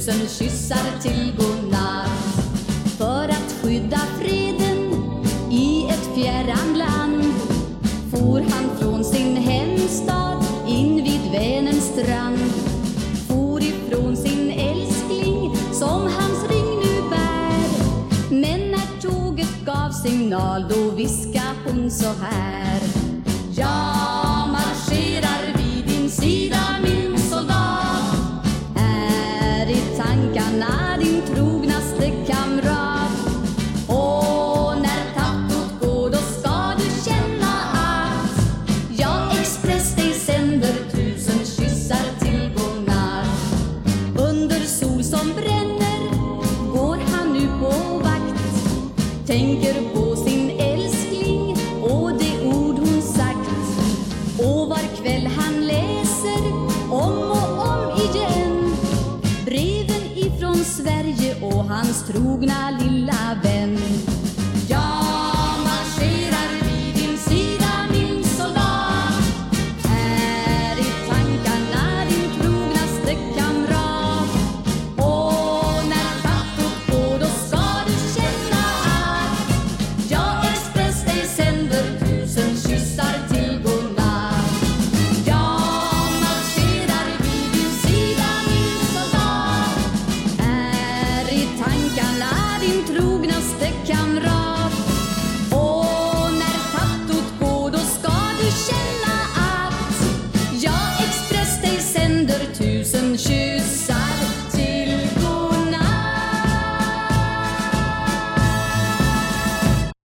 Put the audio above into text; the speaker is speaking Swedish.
tusen kyssar till godnatt För att skydda freden i ett fjärran land For han från sin hemstad in vid Vänerns strand. For ifrån sin älskling som hans ring nu bär. Men när tåget gav signal då viska hon så här. Ja trognaste kamrat. Och när tappot går då ska du känna att jag Express dig sänder tusen kyssar till godnatt. Under sol som bränner går han nu på vakt. Tänker på hans trogna lilla vän. Tusen shit.